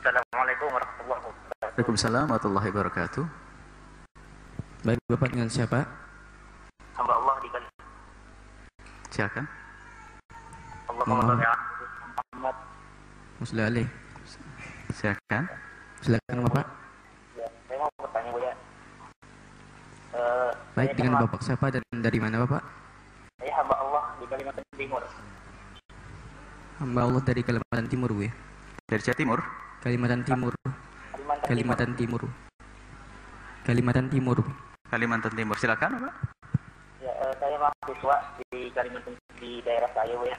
Assalamualaikum warahmatullahi wabarakatuh. Waalaikumsalam warahmatullahi wabarakatuh. Baik, Bapak dengan siapa? Hamba Allah di kali Silakan. Allahumma sholli ala Muhammad. Muslim Ali. Silakan. Silakan Bapak. Ya, saya mau bertanya Bu ya. Eh, Baik, dengan Bapak siapa dan dari mana Bapak? Saya hamba Allah di Kalimantan Timur. Hamba Allah dari Kalimantan Timur, Bu ya. Dari Jawa Timur. Kalimantan Timur. Kalimantan, Timur. Kalimantan Timur. Kalimantan Timur. Silakan, Pak. Ya, eh, saya mahasiswa di Kalimantan di daerah saya ya.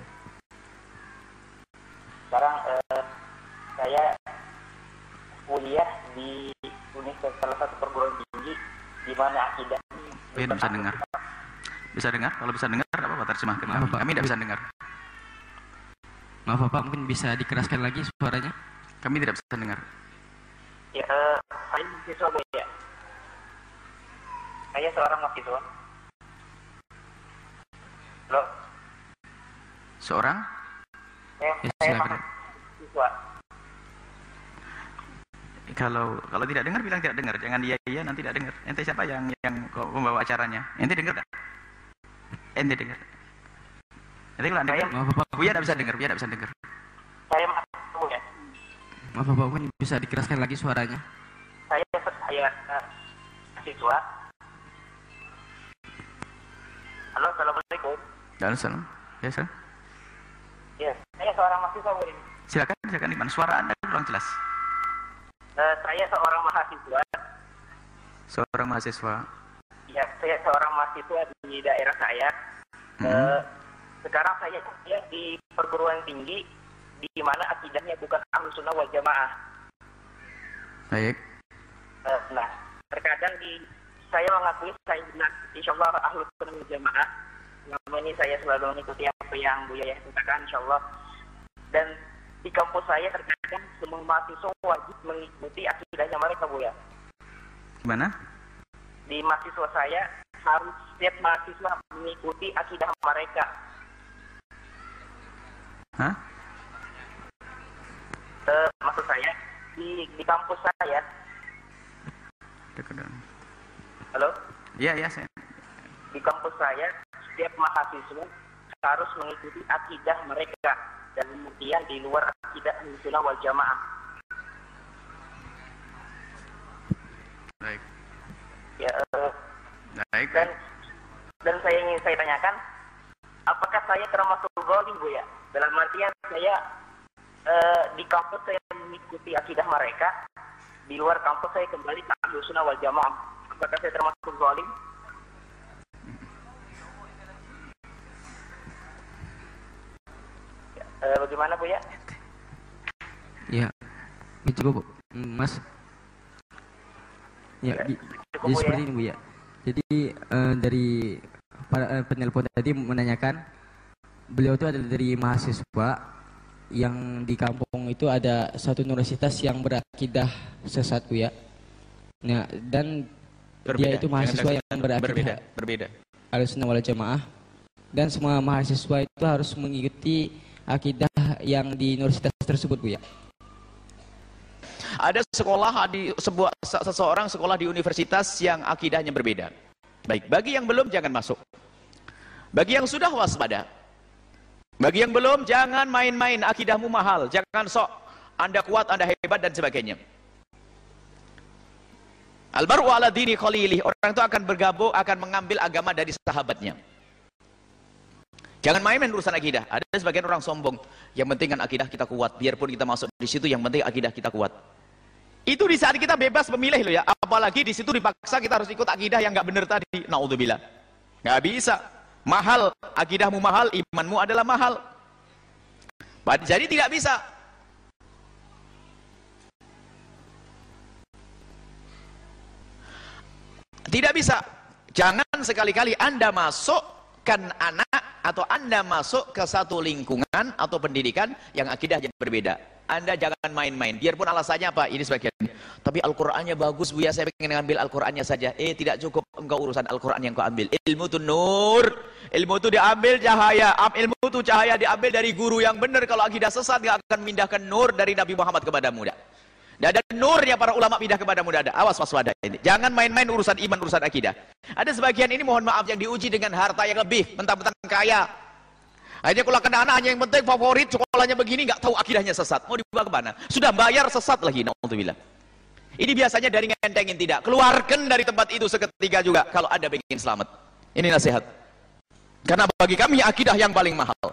Sekarang eh, saya kuliah di universitas salah satu perguruan tinggi di mana akidah Bin bisa dengar. Bisa dengar? Kalau bisa dengar, apa Pak terjemahkan kami. Apa, Pak? Kami tidak bisa dengar. Maaf Bapak, mungkin bisa dikeraskan lagi suaranya? Kami tidak bisa dengar. Ya, saya mahasiswa Bu ya. Saya seorang mahasiswa. Halo, Seorang saya, Ya, saya mahasiswa. kalau kalau tidak dengar bilang tidak dengar. Jangan iya iya nanti tidak dengar. Ente siapa yang yang membawa acaranya? Ente dengar tak? Ente dengar. Nanti kalau anda dengar, Buya tidak bisa dengar. Buya tidak bisa dengar. Saya ya. Maaf Bapak, mungkin bisa dikeraskan lagi suaranya? Saya saya eh, mahasiswa. Halo, assalamualaikum. Dan salam. Ya, salam. Ya, saya seorang mahasiswa ini. Silakan, silakan di mana? Suara anda kurang jelas. Eh, saya seorang mahasiswa. Seorang mahasiswa. Ya, saya seorang mahasiswa di daerah saya. Hmm. Eh, sekarang saya kuliah di perguruan tinggi di mana akidahnya bukan ahlus sunnah wal jamaah. Baik. Eh, nah, terkadang di saya mengakui saya benar, insya Allah ahlus sunnah wal jamaah. Selama ini saya selalu mengikuti apa yang Bu Yaya katakan, insya Allah. Dan di kampus saya terkadang semua mahasiswa wajib mengikuti akidahnya mereka, Bu ya. Gimana? Di mahasiswa saya harus setiap mahasiswa mengikuti akidah mereka. Hah? Eh, maksud saya di di kampus saya, halo, Iya, iya, saya. di kampus saya setiap mahasiswa harus mengikuti akidah mereka dan kemudian di luar akidah Ahlussunnah wal Jamaah. Baik. Ya, eh, Baik. dan dan saya ingin saya tanyakan, apakah saya termasuk zalim bu ya? Dalam artian saya eh, di kampus saya mengikuti akidah mereka, di luar kampus saya kembali ke Ahlussunnah wal Jamaah. Apakah saya termasuk zalim? Ya, eh, bagaimana bu ya? Ya, ini cukup, mm, Mas. Ya, di- Cukup, jadi Bu, seperti ya? ini Bu ya. Jadi eh, dari para eh, penelpon tadi menanyakan beliau itu adalah dari mahasiswa yang di kampung itu ada satu universitas yang berakidah sesat Bu ya. Nah, dan dia itu mahasiswa yang berakidah berbeda, berbeda. Ahlussunnah wal Jamaah dan semua mahasiswa itu harus mengikuti akidah yang di universitas tersebut Bu ya. Ada sekolah di sebuah se- seseorang sekolah di universitas yang akidahnya berbeda. Baik, bagi yang belum jangan masuk. Bagi yang sudah waspada. Bagi yang belum jangan main-main akidahmu mahal, jangan sok Anda kuat, Anda hebat dan sebagainya. Albaru ala dini khalili, orang itu akan bergabung, akan mengambil agama dari sahabatnya. Jangan main-main urusan akidah. Ada sebagian orang sombong. Yang penting kan akidah kita kuat. Biarpun kita masuk di situ, yang penting akidah kita kuat. Itu di saat kita bebas memilih loh ya. Apalagi di situ dipaksa kita harus ikut akidah yang nggak benar tadi. Naudzubillah. Nggak bisa. Mahal. Akidahmu mahal, imanmu adalah mahal. Jadi tidak bisa. Tidak bisa. Jangan sekali-kali Anda masukkan anak atau Anda masuk ke satu lingkungan atau pendidikan yang akidahnya berbeda. Anda jangan main-main. Biarpun alasannya apa? Ini sebagian. Tapi Al-Qur'annya bagus, Bu ya. Saya pengen ngambil Al-Qur'annya saja. Eh, tidak cukup engkau urusan Al-Qur'an yang kau ambil. Ilmu itu nur. Ilmu itu diambil cahaya. Ilmu itu cahaya diambil dari guru yang benar. Kalau akidah sesat, nggak akan mindahkan nur dari Nabi Muhammad kepadamu. Dak. Tidak ada nurnya para ulama pindah kepada muda ada. Awas waspada ini. Jangan main-main urusan iman, urusan akidah. Ada sebagian ini mohon maaf yang diuji dengan harta yang lebih, mentang-mentang kaya. Akhirnya kalau kena anak hanya yang penting favorit sekolahnya begini nggak tahu akidahnya sesat. Mau dibawa ke mana? Sudah bayar sesat lagi. Nauzubillah. Ini biasanya dari ngentengin tidak. Keluarkan dari tempat itu seketika juga kalau Anda ingin selamat. Ini nasihat. Karena bagi kami akidah yang paling mahal.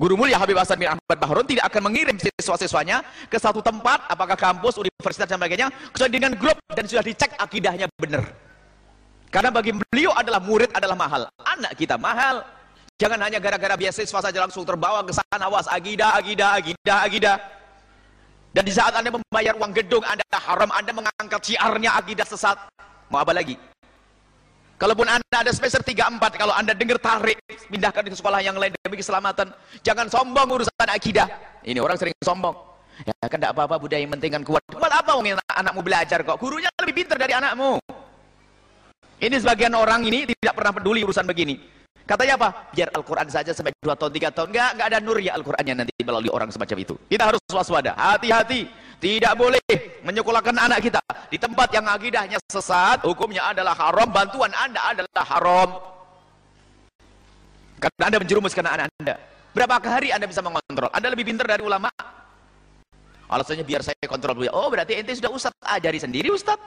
Guru mulia Habib Hasan bin Ahmad Bahrun tidak akan mengirim siswa-siswanya ke satu tempat, apakah kampus, universitas dan sebagainya, kecuali dengan grup dan sudah dicek akidahnya benar. Karena bagi beliau adalah murid adalah mahal. Anak kita mahal. Jangan hanya gara-gara beasiswa saja langsung terbawa ke sana, awas akidah, akidah, akidah, akidah. Dan di saat Anda membayar uang gedung, Anda haram, Anda mengangkat siarnya akidah sesat. Mau apa lagi? Kalaupun Anda ada semester 3 4 kalau Anda dengar tarik pindahkan ke sekolah yang lain demi keselamatan, jangan sombong urusan akidah. Ini orang sering sombong. Ya kan tidak apa-apa budaya yang penting kan kuat. Buat apa wong anakmu belajar kok? Gurunya lebih pintar dari anakmu. Ini sebagian orang ini tidak pernah peduli urusan begini. Katanya apa? Biar Al-Quran saja sampai 2 tahun, 3 tahun. Enggak, enggak ada nur ya Al-Qurannya nanti melalui orang semacam itu. Kita harus waspada. Hati-hati. Tidak boleh menyekolahkan anak kita di tempat yang akidahnya sesat, hukumnya adalah haram, bantuan Anda adalah haram. Karena Anda menjerumuskan anak Anda. Berapa hari Anda bisa mengontrol? Anda lebih pintar dari ulama? Alasannya biar saya kontrol dulu. Oh, berarti ente sudah ustaz ajari sendiri ustaz.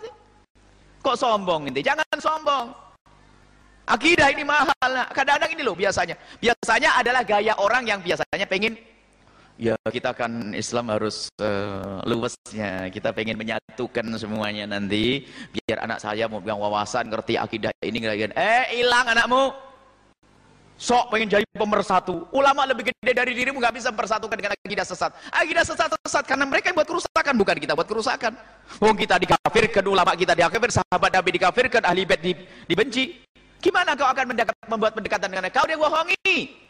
Kok sombong ente? Jangan sombong. Akidah ini mahal. Kadang-kadang ini loh biasanya. Biasanya adalah gaya orang yang biasanya pengen ya kita kan Islam harus uh, luwesnya. Kita pengen menyatukan semuanya nanti. Biar anak saya mau bilang wawasan ngerti akidah ini ngerti eh hilang anakmu. Sok pengen jadi pemersatu. Ulama lebih gede dari dirimu nggak bisa mempersatukan dengan akidah sesat. Akidah sesat sesat. Karena mereka yang buat kerusakan bukan kita buat kerusakan. Wong kita dikafirkan ulama kita dikafirkan sahabat Nabi dikafirkan ahli bait dibenci gimana kau akan mendekat, membuat pendekatan dengan kau dia bohongi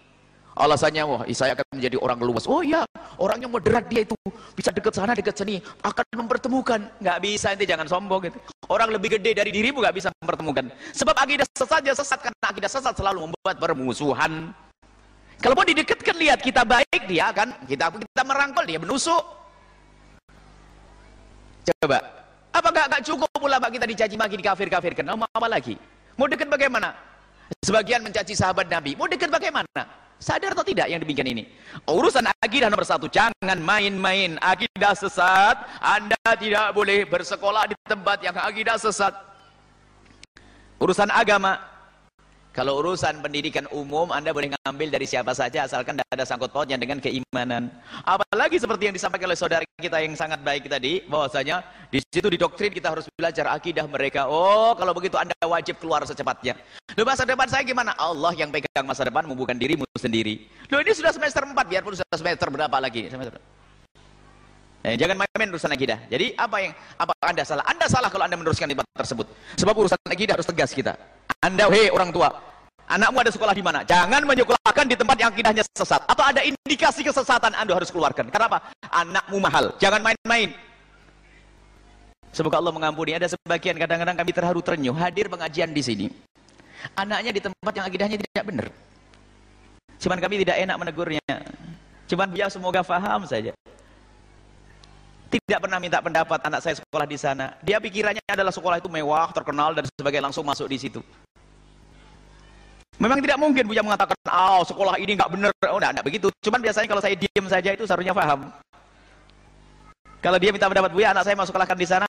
Alasannya, wah saya akan menjadi orang luas. Oh iya, orangnya moderat dia itu. Bisa dekat sana, dekat sini. Akan mempertemukan. Nggak bisa, nanti jangan sombong. Gitu. Orang lebih gede dari dirimu nggak bisa mempertemukan. Sebab akidah sesat ya sesat. Karena akidah sesat selalu membuat permusuhan. Kalau mau didekatkan, lihat kita baik, dia akan, kita kita merangkul, dia menusuk. Coba, apakah nggak cukup ulama kita dicaci maki, dikafir-kafirkan? Mau apa lagi? Mau dekat bagaimana? Sebagian mencaci sahabat Nabi. Mau dekat bagaimana? Sadar atau tidak yang demikian ini? Urusan akidah nomor satu, jangan main-main. Akidah sesat, Anda tidak boleh bersekolah di tempat yang akidah sesat. Urusan agama, kalau urusan pendidikan umum, Anda boleh ngambil dari siapa saja, asalkan tidak ada sangkut pautnya dengan keimanan. Apalagi seperti yang disampaikan oleh saudara kita yang sangat baik tadi, bahwasanya di situ di doktrin kita harus belajar akidah mereka. Oh, kalau begitu Anda wajib keluar secepatnya. Loh masa depan saya gimana? Allah yang pegang masa depan, bukan dirimu sendiri. Loh ini sudah semester 4, biarpun sudah semester berapa lagi? Semester Eh, jangan main-main urusan akidah. Jadi apa yang apa Anda salah? Anda salah kalau Anda meneruskan debat tersebut. Sebab urusan akidah harus tegas kita. Anda hei orang tua, anakmu ada sekolah di mana? Jangan menyekolahkan di tempat yang akidahnya sesat atau ada indikasi kesesatan Anda harus keluarkan. Kenapa? Anakmu mahal. Jangan main-main. Semoga Allah mengampuni. Ada sebagian kadang-kadang kami terharu terenyuh hadir pengajian di sini. Anaknya di tempat yang akidahnya tidak benar. Cuman kami tidak enak menegurnya. Cuman dia semoga faham saja tidak pernah minta pendapat anak saya sekolah di sana. Dia pikirannya adalah sekolah itu mewah, terkenal dan sebagainya langsung masuk di situ. Memang tidak mungkin Buya mengatakan, oh sekolah ini nggak benar. Oh, enggak, begitu. Cuman biasanya kalau saya diam saja itu seharusnya paham. Kalau dia minta pendapat Buya, anak saya mau sekolahkan di sana.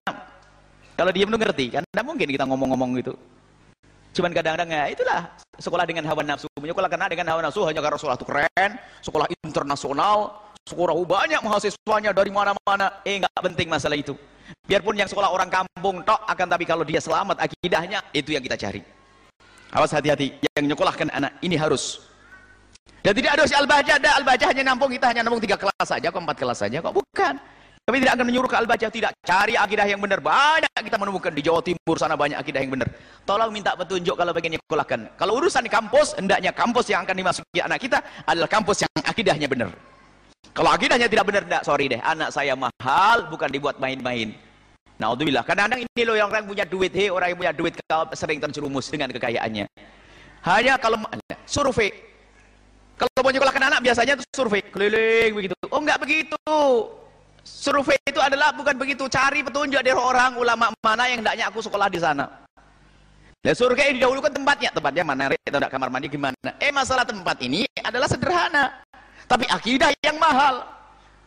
Kalau diam itu ngerti, kan tidak mungkin kita ngomong-ngomong gitu. Cuman kadang-kadang ya itulah sekolah dengan hawa nafsu. Menyekolahkan dengan hawa nafsu hanya karena sekolah itu keren, sekolah internasional, sekolah banyak mahasiswanya dari mana-mana. Eh nggak penting masalah itu. Biarpun yang sekolah orang kampung tok akan tapi kalau dia selamat akidahnya itu yang kita cari. Awas hati-hati yang nyekolahkan anak ini harus. Dan tidak ada si al-bajah, ada al-bajah hanya nampung kita hanya nampung tiga kelas saja, kok empat kelas saja, kok bukan. Kami tidak akan menyuruh ke al-bajah tidak cari akidah yang benar. Banyak kita menemukan di Jawa Timur sana banyak akidah yang benar. Tolong minta petunjuk kalau ingin nyekolahkan. Kalau urusan di kampus, hendaknya kampus yang akan dimasuki anak kita adalah kampus yang akidahnya benar. Kalau akidahnya tidak benar, tidak, sorry deh, anak saya mahal, bukan dibuat main-main. Nah, Alhamdulillah. Kadang-kadang ini loh yang orang punya duit, hei orang yang punya duit sering terjerumus dengan kekayaannya. Hanya kalau survei, kalau mau nyekolahkan anak biasanya itu survei keliling begitu. Oh enggak begitu. Survei itu adalah bukan begitu. Cari petunjuk dari orang ulama mana yang hendaknya aku sekolah di sana. Nah, surga dahulu kan tempatnya, tempatnya mana tidak kamar mandi gimana? Eh masalah tempat ini adalah sederhana, tapi akidah yang mahal.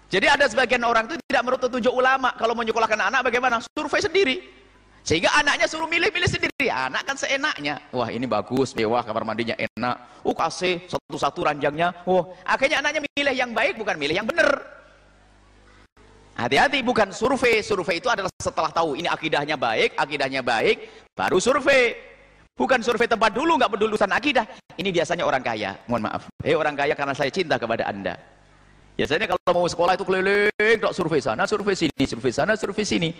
Jadi ada sebagian orang itu tidak menurut petunjuk ulama. Kalau menyekolahkan anak bagaimana? Survei sendiri. Sehingga anaknya suruh milih-milih sendiri. Anak kan seenaknya. Wah ini bagus, mewah, kamar mandinya enak. Oh kasih satu-satu ranjangnya. Oh akhirnya anaknya milih yang baik bukan milih yang benar. Hati-hati bukan survei. Survei itu adalah setelah tahu ini akidahnya baik, akidahnya baik, baru survei. Bukan survei tempat dulu, nggak peduli urusan akidah. Ini biasanya orang kaya. Mohon maaf. Eh orang kaya karena saya cinta kepada anda. Biasanya kalau mau sekolah itu keliling, dok survei sana, survei sini, survei sana, survei sini.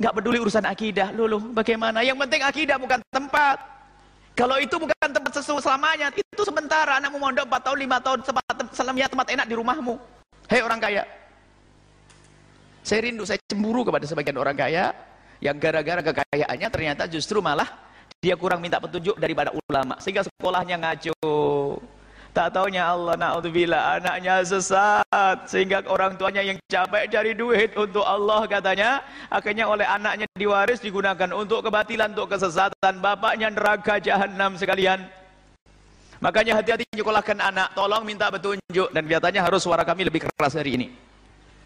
Nggak peduli urusan akidah. Lulu, bagaimana? Yang penting akidah bukan tempat. Kalau itu bukan tempat sesuatu selamanya, itu sementara. Anakmu mondok 4 tahun, 5 tahun, selamanya tempat enak di rumahmu. Hei orang kaya. Saya rindu, saya cemburu kepada sebagian orang kaya yang gara-gara kekayaannya ternyata justru malah dia kurang minta petunjuk daripada ulama. Sehingga sekolahnya ngaco tak taunya Allah na'udzubillah anaknya sesat. Sehingga orang tuanya yang capek cari duit untuk Allah katanya. Akhirnya oleh anaknya diwaris digunakan untuk kebatilan untuk kesesatan. Bapaknya neraka jahanam sekalian. Makanya hati-hati nyekolahkan anak. Tolong minta petunjuk. Dan biasanya harus suara kami lebih keras hari ini.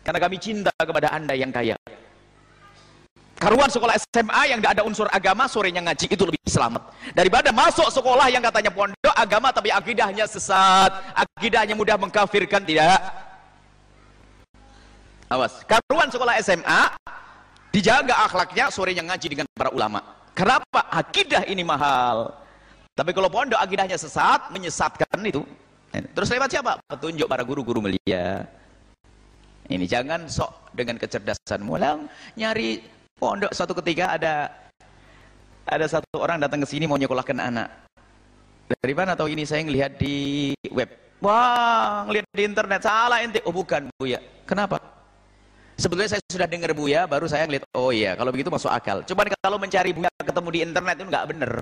Karena kami cinta kepada anda yang kaya Karuan sekolah SMA yang tidak ada unsur agama, sorenya ngaji itu lebih selamat. Daripada masuk sekolah yang katanya pondok agama tapi akidahnya sesat, akidahnya mudah mengkafirkan, tidak. Awas, karuan sekolah SMA dijaga akhlaknya, sorenya ngaji dengan para ulama. Kenapa? Akidah ini mahal. Tapi kalau pondok akidahnya sesat, menyesatkan itu. Terus lewat siapa? Petunjuk para guru-guru mulia. Ini jangan sok dengan kecerdasan mulang nyari pondok suatu ketika ada ada satu orang datang ke sini mau nyekolahkan anak. Dari mana tahu ini saya ngelihat di web. Wah, ngelihat di internet salah ente. Oh bukan, Bu ya. Kenapa? Sebetulnya saya sudah dengar Bu ya, baru saya ngelihat oh iya, kalau begitu masuk akal. Cuman kalau mencari Bu ya ketemu di internet itu nggak benar.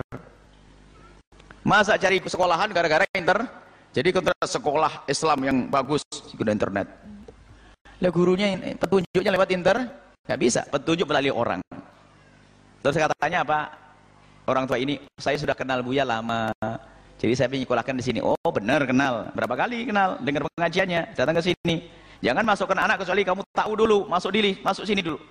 Masa cari sekolahan gara-gara inter? Jadi kontra sekolah Islam yang bagus di internet. Lah gurunya petunjuknya lewat inter, Gak bisa, petunjuk melalui orang. Terus katanya apa? Orang tua ini, saya sudah kenal Buya lama. Jadi saya menyekolahkan di sini. Oh benar kenal. Berapa kali kenal? Dengar pengajiannya. Datang ke sini. Jangan masukkan anak kecuali kamu tahu dulu. Masuk dili, masuk sini dulu.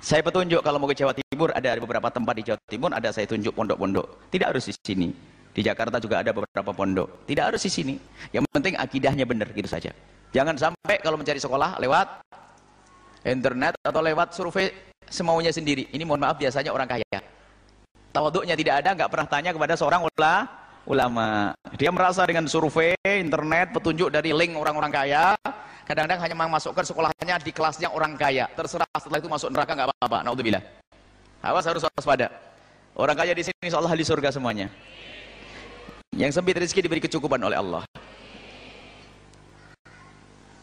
Saya petunjuk kalau mau ke Jawa Timur ada beberapa tempat di Jawa Timur ada saya tunjuk pondok-pondok. Tidak harus di sini. Di Jakarta juga ada beberapa pondok. Tidak harus di sini. Yang penting akidahnya benar gitu saja. Jangan sampai kalau mencari sekolah lewat internet atau lewat survei semaunya sendiri. Ini mohon maaf biasanya orang kaya. Tawaduknya tidak ada, nggak pernah tanya kepada seorang ula, ulama. Dia merasa dengan survei internet, petunjuk dari link orang-orang kaya, kadang-kadang hanya memasukkan sekolahnya di kelasnya orang kaya. Terserah setelah itu masuk neraka nggak apa-apa. Naudzubillah. Awas harus waspada. Orang kaya di sini insya Allah di surga semuanya. Yang sempit rezeki diberi kecukupan oleh Allah.